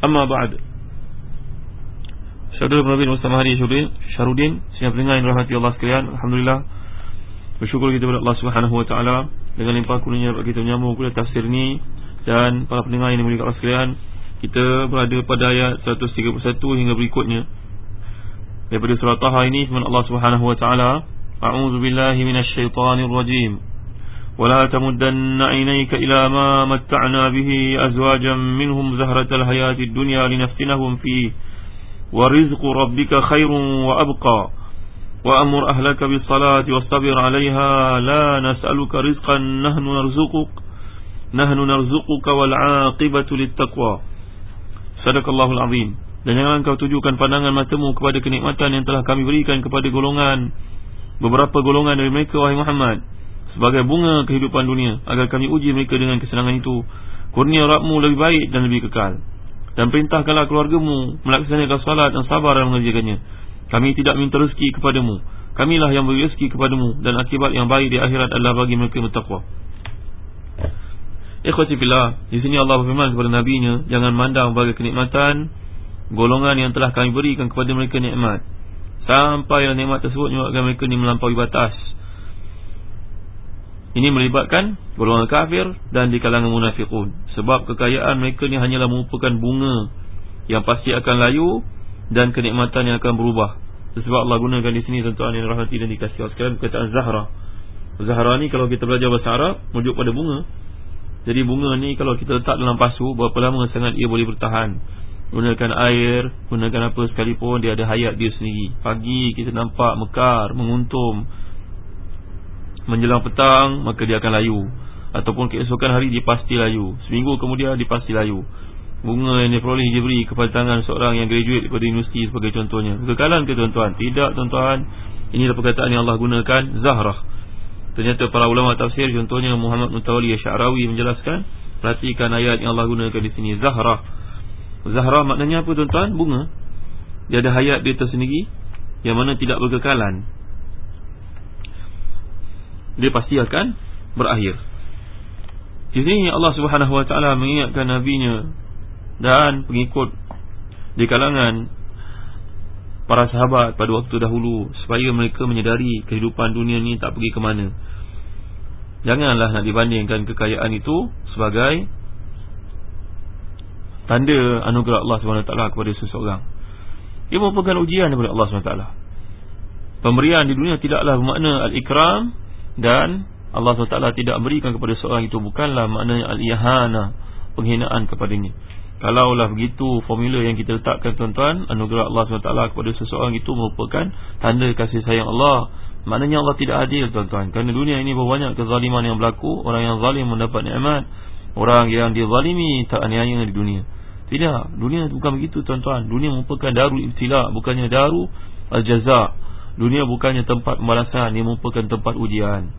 Amma ba'd. Saudara Nabi Mustafa hari Syuruddin, Syaruddin, siapa dengar yang rahmati Allah sekalian, alhamdulillah. Bersyukur kita kepada Allah Subhanahu wa taala dengan limpah kurnia kita menyambung kuliah tafsir ni dan para pendengar yang dimuliakan Allah sekalian, kita berada pada ayat 131 hingga berikutnya. Daripada surah Taha ini firman Allah Subhanahu wa taala, A'udzu billahi minasy syaithanir rajim. ولا تمدن عينيك إلى ما متعنا به أزواجا منهم زهرة الحياة الدنيا لنفتنهم فيه ورزق ربك خير وأبقى وأمر أهلك بالصلاة واصطبر عليها لا نسألك رزقا نحن نرزقك نحن نرزقك والعاقبة للتقوى صدق الله العظيم dan jangan kau tujukan pandangan matamu kepada kenikmatan yang telah kami berikan kepada golongan beberapa golongan dari mereka wahai Muhammad sebagai bunga kehidupan dunia agar kami uji mereka dengan kesenangan itu. Kurnia Rabbmu lebih baik dan lebih kekal. Dan perintahkanlah keluargamu melaksanakan salat dan sabar dalam mengerjakannya. Kami tidak minta rezeki kepadamu. Kamilah yang beri rezeki kepadamu dan akibat yang baik di akhirat adalah bagi mereka yang bertakwa. Ikhwati fillah di sini Allah berfirman kepada nabinya jangan mandang bagi kenikmatan golongan yang telah kami berikan kepada mereka nikmat. Sampai nikmat tersebut menyebabkan mereka ni melampaui batas ini melibatkan golongan kafir dan di kalangan munafiqun. Sebab kekayaan mereka ni hanyalah merupakan bunga yang pasti akan layu dan kenikmatan yang akan berubah. Sebab Allah gunakan di sini tuan-tuan yang rahmati dan dikasihi sekalian perkataan Zahra. Zahra ni kalau kita belajar bahasa Arab merujuk pada bunga. Jadi bunga ni kalau kita letak dalam pasu berapa lama sangat ia boleh bertahan? Gunakan air gunakan apa sekalipun dia ada hayat dia sendiri. Pagi kita nampak mekar menguntum menjelang petang maka dia akan layu. Ataupun keesokan hari dia pasti layu. Seminggu kemudian dia pasti layu. Bunga yang diperoleh diberi kepada tangan seorang yang graduate daripada universiti sebagai contohnya. Kekekalan ke tuan-tuan? Tidak tuan-tuan. Inilah perkataan yang Allah gunakan zahrah. Ternyata para ulama tafsir contohnya Muhammad Mutawali Syarawi menjelaskan perhatikan ayat yang Allah gunakan di sini zahrah. Zahrah maknanya apa tuan-tuan? Bunga. Dia ada hayat dia tersendiri yang mana tidak berkekalan dia pasti akan berakhir. Di sini Allah Subhanahu Wa Taala mengingatkan nabinya dan pengikut di kalangan para sahabat pada waktu dahulu supaya mereka menyedari kehidupan dunia ini tak pergi ke mana. Janganlah nak dibandingkan kekayaan itu sebagai tanda anugerah Allah Subhanahu Wa Taala kepada seseorang. Ia merupakan ujian daripada Allah Subhanahu. Pemberian di dunia tidaklah bermakna al-ikram dan Allah SWT tidak berikan kepada seorang itu bukanlah maknanya al-ihana penghinaan kepadanya. Kalaulah begitu formula yang kita letakkan tuan-tuan anugerah Allah SWT kepada seseorang itu merupakan tanda kasih sayang Allah. Maknanya Allah tidak adil tuan-tuan. Kerana dunia ini banyak kezaliman yang berlaku orang yang zalim mendapat nikmat orang yang dizalimi tak aniaya di dunia. Tidak dunia bukan begitu tuan-tuan. Dunia merupakan darul ibtila bukannya daru al-jaza' Dunia bukannya tempat pembalasan Ia merupakan tempat ujian.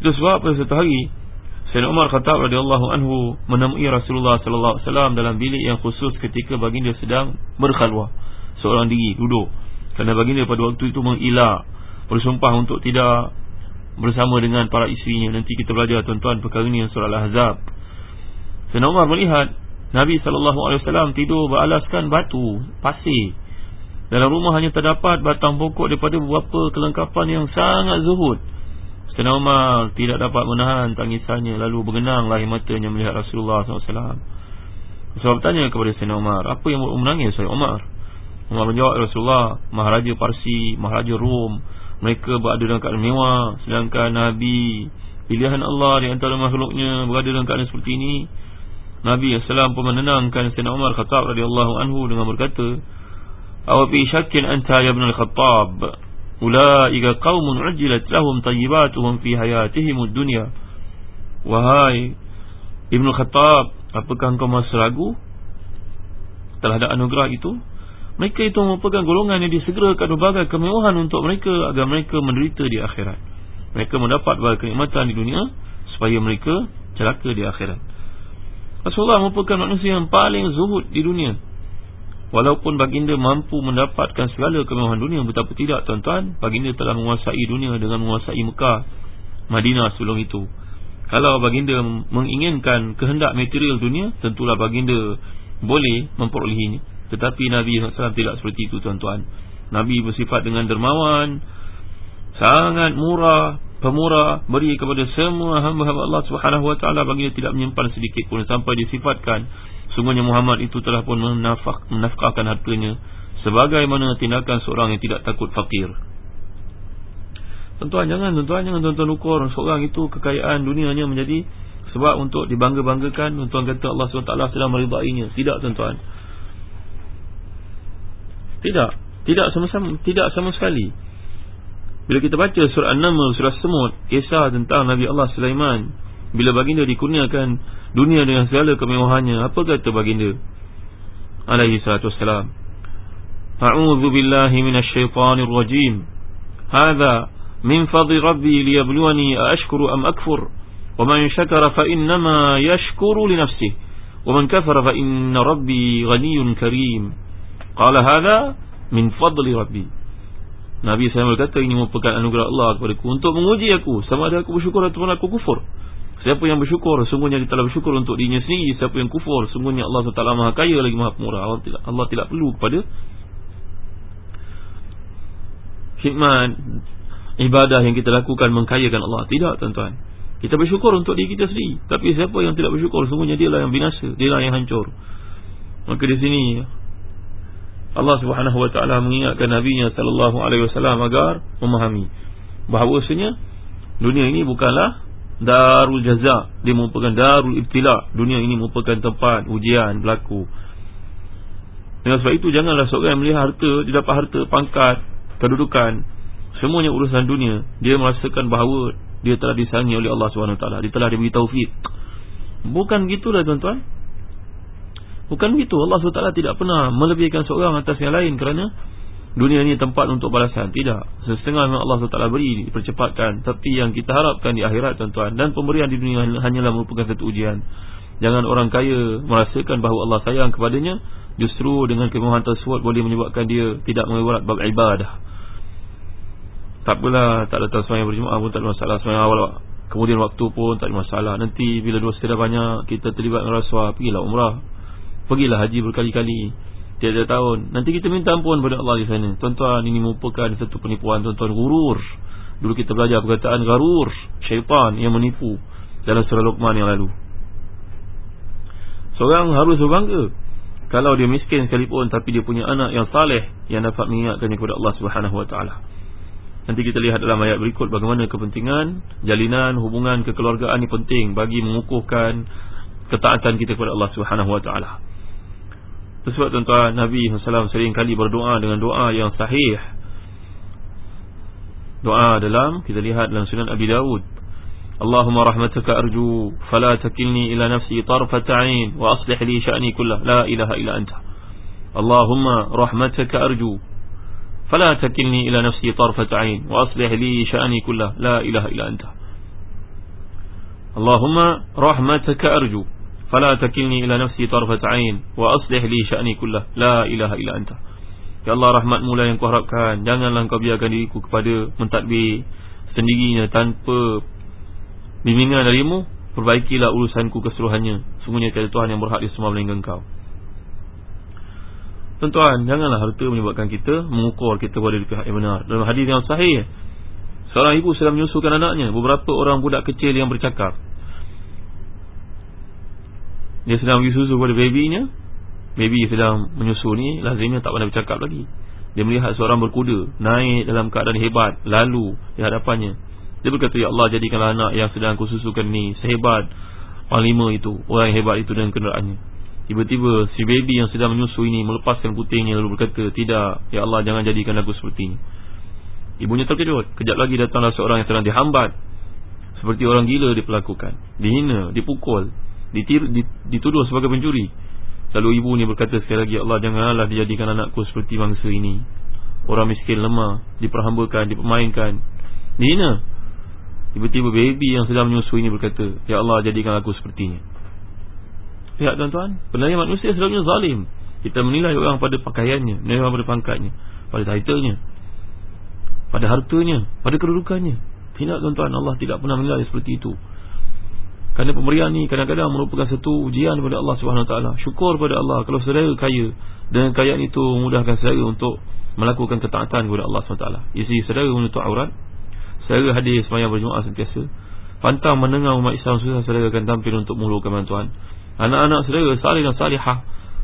Itu sebab pada satu hari Sayyidina Umar Khattab radhiyallahu anhu Menemui Rasulullah sallallahu alaihi wasallam Dalam bilik yang khusus ketika baginda sedang berkhalwah. Seorang diri duduk. Kerana baginda pada waktu itu mengilah Bersumpah untuk tidak Bersama dengan para isterinya Nanti kita belajar tuan-tuan perkara ini yang surah Al-Ahzab. Sayyidina Umar melihat Nabi SAW tidur beralaskan batu Pasir dalam rumah hanya terdapat batang pokok daripada beberapa kelengkapan yang sangat zuhud. Sayyidina Umar tidak dapat menahan tangisannya lalu bergenang lahir matanya melihat Rasulullah SAW. Rasulullah bertanya kepada Sayyidina Umar Apa yang buat menangis Sayyidina Umar Umar menjawab Rasulullah Maharaja Parsi Maharaja Rom Mereka berada dalam keadaan mewah Sedangkan Nabi Pilihan Allah di antara makhluknya Berada dalam keadaan seperti ini Nabi SAW pun menenangkan Sayyidina Umar Khattab radhiyallahu anhu Dengan berkata Awafi syakin anta ya ibn al-Khattab Ula'ika qawmun ujilat lahum tayyibatuhum fi hayatihim dunia Wahai Ibn Khattab Apakah engkau masih ragu? Terhadap anugerah itu? Mereka itu merupakan golongan yang disegerakan berbagai kemewahan untuk mereka Agar mereka menderita di akhirat. Mereka mendapat berbagai kenikmatan di dunia Supaya mereka celaka di akhirat. Rasulullah merupakan manusia yang paling zuhud di dunia Walaupun baginda mampu mendapatkan segala kemewahan dunia Betapa tidak tuan-tuan Baginda telah menguasai dunia dengan menguasai Mekah Madinah sebelum itu. Kalau baginda menginginkan kehendak material dunia Tentulah baginda boleh memperolehinya. Tetapi Nabi SAW tidak seperti itu tuan-tuan. Nabi bersifat dengan dermawan Sangat murah Pemurah Beri kepada semua hamba-hamba Allah SWT Baginda tidak menyimpan sedikit pun Sampai disifatkan Sungguhnya Muhammad itu telah pun menafkahkan hartanya Sebagaimana tindakan seorang yang tidak takut fakir Tuan-tuan jangan tuan-tuan jangan tuan-tuan ukur seorang itu kekayaan dunianya menjadi sebab untuk dibangga-banggakan tuan-tuan kata Allah SWT sedang meridainya. Tidak tuan-tuan. Tidak. Tidak sama, sama tidak sama sekali. Bila kita baca surah An-Naml, surah Semut, kisah tentang Nabi Allah Sulaiman, bila baginda dikurniakan dunia dengan segala kemewahannya Apa kata baginda? Alayhi salatu wassalam. A'udhu billahi minasyaitanir rajim. Hada min fadli rabbi liyabluwani a'ashkuru am akfur. Wa man syakara fa innama yashkuru li linafsih Wa man kafara fa inna rabbi ghaniyun karim Qala hada min fadli rabbi. Nabi SAW berkata ini merupakan anugerah Allah kepada ku. Untuk menguji aku sama ada aku bersyukur atau aku kufur. Siapa yang bersyukur Sungguhnya dia telah bersyukur untuk dirinya sendiri Siapa yang kufur Sungguhnya Allah SWT maha kaya lagi maha pemurah Allah tidak, Allah tidak perlu kepada Hikmat ibadah yang kita lakukan mengkayakan Allah. Tidak tuan-tuan. Kita bersyukur untuk diri kita sendiri. Tapi siapa yang tidak bersyukur, semuanya dia lah yang binasa. Dia lah yang hancur. Maka di sini, Allah subhanahu wa ta'ala mengingatkan Nabi-Nya sallallahu alaihi wasallam agar memahami. Bahawasanya, dunia ini bukanlah darul jaza. Dia merupakan darul ibtila. Dunia ini merupakan tempat ujian berlaku. Dengan sebab itu, janganlah seorang melihat harta, dia dapat harta, pangkat, kedudukan, Semuanya urusan dunia Dia merasakan bahawa Dia telah disangi oleh Allah SWT Dia telah diberi taufik Bukan begitulah tuan-tuan Bukan begitu Allah SWT tidak pernah melebihkan seorang atas yang lain Kerana dunia ini tempat untuk balasan. Tidak. Setengah memang Allah SWT beri Dipercepatkan. Tapi yang kita harapkan di akhirat tuan-tuan Dan pemberian di dunia hanyalah merupakan satu ujian. Jangan orang kaya merasakan bahawa Allah sayang kepadanya Justru dengan kemewahan tersebut Boleh menyebabkan dia tidak mengewarat bab ibadah. Tak apalah Tak datang semayang berjemaah pun tak ada masalah. Semayang awal Kemudian waktu pun tak ada masalah. Nanti bila dua setelah banyak Kita terlibat dengan rasuah Pergilah umrah. Pergilah haji berkali-kali Tiada tahun. Nanti kita minta ampun pada Allah di sana. Tuan-tuan ini merupakan satu penipuan Tuan-tuan. Gurur. Dulu kita belajar perkataan garur Syaitan yang menipu Dalam surah Luqman yang lalu. Seorang harus berbangga Kalau dia miskin sekalipun Tapi dia punya anak yang saleh Yang dapat mengingatkannya kepada Allah Taala. Nanti kita lihat dalam ayat berikut bagaimana kepentingan jalinan hubungan kekeluargaan ini penting bagi mengukuhkan ketaatan kita kepada Allah Taala. Sebab tuan-tuan Nabi SAW sering kali berdoa dengan doa yang sahih. Doa dalam Kita lihat dalam sunan Abi Dawud. Allahumma rahmataka arju Fala takilni ila nafsi tarfata'in Wa aslih li sya'ni kullah La ilaha ila anta. Allahumma rahmataka arju Fala takilni ila nafsi tarfata'in Wa aslih li sya'ni kullah La ilaha ila anta. Allahumma rahmataka arju. فلا تكلني nafsi نفسي طرفه عين aslih لي شاني كله لا ilaha illa anta. ya Allah rahmat mula yang kuharapkan janganlah kau biarkan diriku kepada mentadbir sendirinya tanpa bimbingan darimu perbaikilah urusanku keseluruhannya sungguhnya tiada tuhan yang berhak di semua melainkan engkau Tuan-tuan, janganlah harta menyebabkan kita mengukur kita pada pihak yang benar. Dalam hadis yang sahih, seorang ibu sedang menyusukan anaknya. Beberapa orang budak kecil yang bercakap. Dia sedang bagi susu kepada babynya Baby sedang menyusu ni Lazimnya tak pandai bercakap lagi. Dia melihat seorang berkuda Naik dalam keadaan hebat Lalu di hadapannya. Dia berkata Ya Allah jadikanlah anak yang sedang aku susukan ni Sehebat Panglima itu Orang yang hebat itu dengan kenderaannya. Tiba-tiba si baby yang sedang menyusu ini Melepaskan putingnya lalu berkata Tidak Ya Allah jangan jadikan aku seperti ini. Ibunya terkejut. Kejap lagi datanglah seorang yang sedang dihambat Seperti orang gila diperlakukan. Dihina, dipukul Dituduh sebagai pencuri. Lalu ibu ni berkata sekali lagi Allah janganlah dijadikan anakku seperti bangsa ini. Orang miskin lemah Diperhambakan, dipermainkan. Dihina. Tiba-tiba baby yang sedang menyusu ini berkata Ya Allah jadikan aku sepertinya. Lihat tuan-tuan Penilaian manusia selalunya zalim. Kita menilai orang pada pakaiannya Menilai orang pada pangkatnya Pada titlenya Pada hartanya Pada kedudukannya. Tidak tuan-tuan Allah tidak pernah menilai seperti itu kerana pemberian ni kadang-kadang merupakan satu ujian kepada Allah Subhanahu Taala. Syukur kepada Allah kalau saudara kaya dan kekayaan itu memudahkan saudara untuk melakukan ketaatan kepada Allah Taala. Isi saudara menutup aurat, saudara hadir sembahyang berjemaah sentiasa. Pantang mendengar umat Islam susah saudara akan tampil untuk mulakan bantuan. Anak-anak saudara salih dan salihah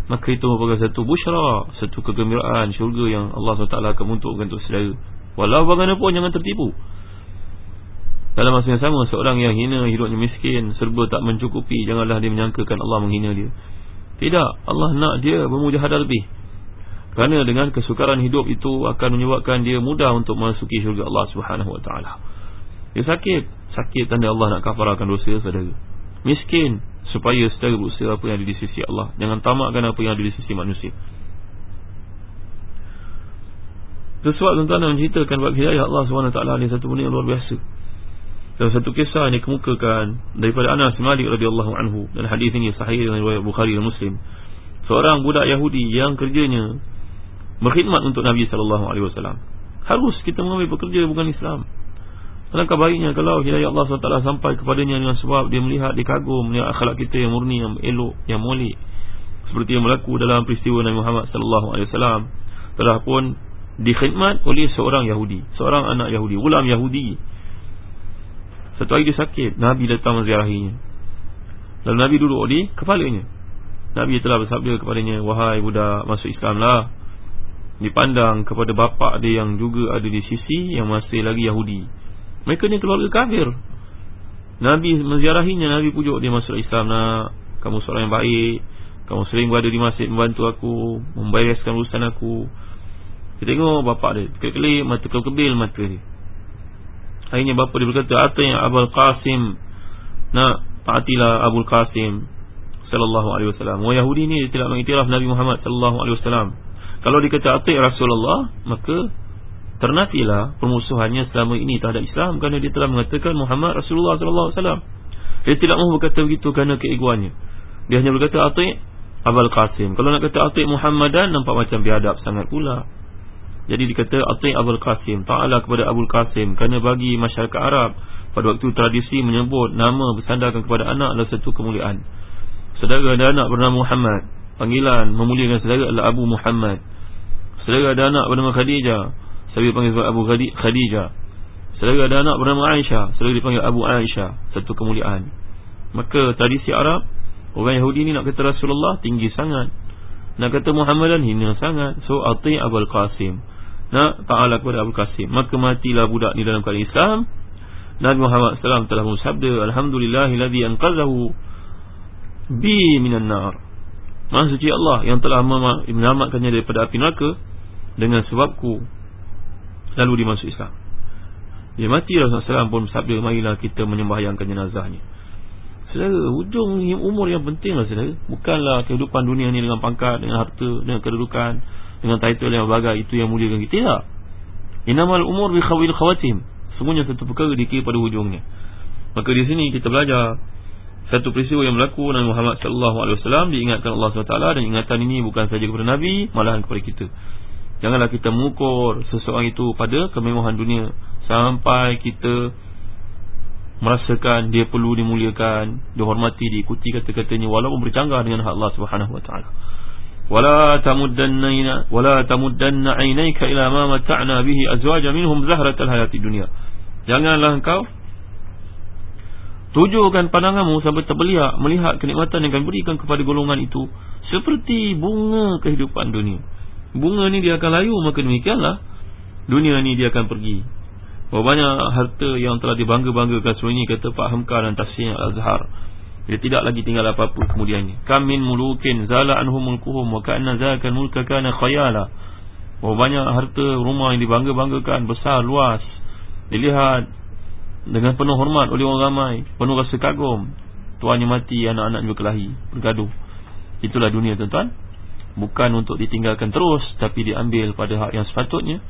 maka itu merupakan satu busyra, satu kegembiraan syurga yang Allah SWT akan untuk saudara. Walau bagaimanapun jangan tertipu. Dalam masa yang sama Seorang yang hina hidupnya miskin Serba tak mencukupi Janganlah dia menyangkakan Allah menghina dia. Tidak Allah nak dia bermujahadah lebih. Kerana dengan kesukaran hidup itu Akan menyebabkan dia mudah untuk Masuki syurga Allah subhanahu wa ta'ala. Dia sakit Sakit tanda Allah nak kafarahkan dosa saudara. Miskin Supaya secara berusaha apa yang ada di sisi Allah. Jangan tamakkan apa yang ada di sisi manusia. Sesuatu tuan-tuan menceritakan Bagi hidayah Allah SWT Ini satu benda yang luar biasa dalam satu kisah yang dikemukakan daripada Anas Malik radhiyallahu anhu dan hadis ini sahih dengan riwayat Bukhari dan Muslim. Seorang budak Yahudi yang kerjanya berkhidmat untuk Nabi sallallahu alaihi wasallam. Harus kita mengambil pekerja bukan Islam. Alangkah baiknya kalau hidayah Allah SWT sampai kepadanya dengan sebab dia melihat, dia kagum melihat akhlak kita yang murni, yang elok, yang mulia. Seperti yang berlaku dalam peristiwa Nabi Muhammad wasallam telah pun dikhidmat oleh seorang Yahudi, seorang anak Yahudi, ulam Yahudi satu hari dia sakit Nabi datang menziarahinya. Lalu Nabi duduk di kepalanya. Nabi telah bersabda kepadanya Wahai budak masuk Islam lah Dipandang kepada bapa dia yang juga ada di sisi Yang masih lagi Yahudi. Mereka ni keluarga kafir. Nabi menziarahinya Nabi pujuk dia masuk Islam nak. Kamu seorang yang baik. Kamu sering berada di masjid membantu aku Membayaskan urusan aku. Kita tengok bapa dia Kelip-kelip mata kebil mata dia Akhirnya bapa dia berkata Ati Abul Qasim Nak taatilah Abul Qasim Sallallahu alaihi wasallam. Wa Yahudi ni tidak mengiktiraf Nabi Muhammad Sallallahu alaihi wasallam. Kalau dikata ati Rasulullah Maka Ternafilah permusuhannya selama ini terhadap Islam Kerana dia telah mengatakan Muhammad Rasulullah Sallallahu alaihi wasallam. Dia tidak mahu berkata begitu kerana keeguannya Dia hanya berkata ati Abul Qasim. Kalau nak kata ati Muhammadan Nampak macam biadab sangat pula jadi dikata Ati Abul Qasim Ta'ala kepada Abul Qasim Kerana bagi masyarakat Arab Pada waktu tradisi menyebut Nama bersandarkan kepada anak adalah satu kemuliaan. Saudara ada anak bernama Muhammad Panggilan memuliakan saudara adalah Abu Muhammad. Saudara ada anak bernama Khadijah dipanggil sebagai Abu Khadijah. Saudara ada anak bernama Aisyah Saudara dipanggil Abu Aisyah Satu kemuliaan. Maka tradisi Arab Orang Yahudi ni nak kata Rasulullah tinggi sangat. Nak kata Muhammadan hina sangat. So Ati Abul Qasim nak ta'ala kepada Abu Qasim. Maka matilah budak ni dalam keadaan Islam. Nabi Muhammad SAW telah bersabda Alhamdulillahilladzi anqadhahu bi minan nar. Maha suci Allah yang telah menyelamatkannya daripada api neraka dengan sebabku lalu dimasuk Islam. Dia mati Rasulullah SAW pun bersabda marilah kita menyembahyangkan jenazahnya. Saudara, hujung umur yang penting lah saudara. Bukanlah kehidupan dunia ni dengan pangkat, dengan harta, dengan kedudukan dengan title yang berbagai itu yang muliakan kita. Tidak. Inamal umur bi khawil khawatim semuanya satu perkara dikira pada hujungnya. Maka di sini kita belajar satu peristiwa yang berlaku Nabi Muhammad sallallahu alaihi wasallam diingatkan Allah SWT dan ingatan ini bukan saja kepada nabi malahan kepada kita. Janganlah kita mengukur seseorang itu pada kemewahan dunia sampai kita merasakan dia perlu dimuliakan dihormati diikuti kata-katanya walaupun bercanggah dengan hak Allah Subhanahu wa taala ولا تمدن ولا تمدن عينيك الى ما متعنا به ازواجا منهم زهره الحياه الدنيا janganlah engkau Tujukan pandanganmu sampai terbeliak melihat kenikmatan yang akan berikan kepada golongan itu seperti bunga kehidupan dunia. Bunga ni dia akan layu maka demikianlah dunia ni dia akan pergi. Berapa banyak harta yang telah dibangga-banggakan sebelum ini kata Pak Hamka dan Tafsir Al-Azhar. Dia tidak lagi tinggal apa-apa kemudiannya. Kamin mulukin zala anhum mulkuhum wa ka'anna zakan mulka kana khayala. Berapa banyak harta rumah yang dibangga-banggakan besar luas. Dilihat dengan penuh hormat oleh orang ramai penuh rasa kagum tuannya mati anak-anaknya berkelahi bergaduh itulah dunia tuan-tuan bukan untuk ditinggalkan terus tapi diambil pada hak yang sepatutnya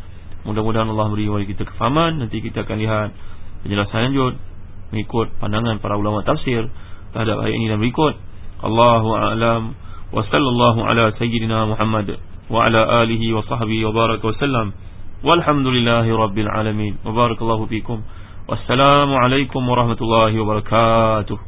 mudah-mudahan Allah beri kepada kita kefahaman nanti kita akan lihat penjelasan lanjut mengikut pandangan para ulama tafsir terhadap ayat ini dan berikut. Allahu a'lam wa sallallahu ala sayyidina Muhammad wa ala alihi wa sahbihi wa baraka wa sallam. Walhamdulillahi rabbil alamin. Wa barakallahu fikum. Wassalamualaikum warahmatullahi wabarakatuh